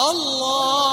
Allah.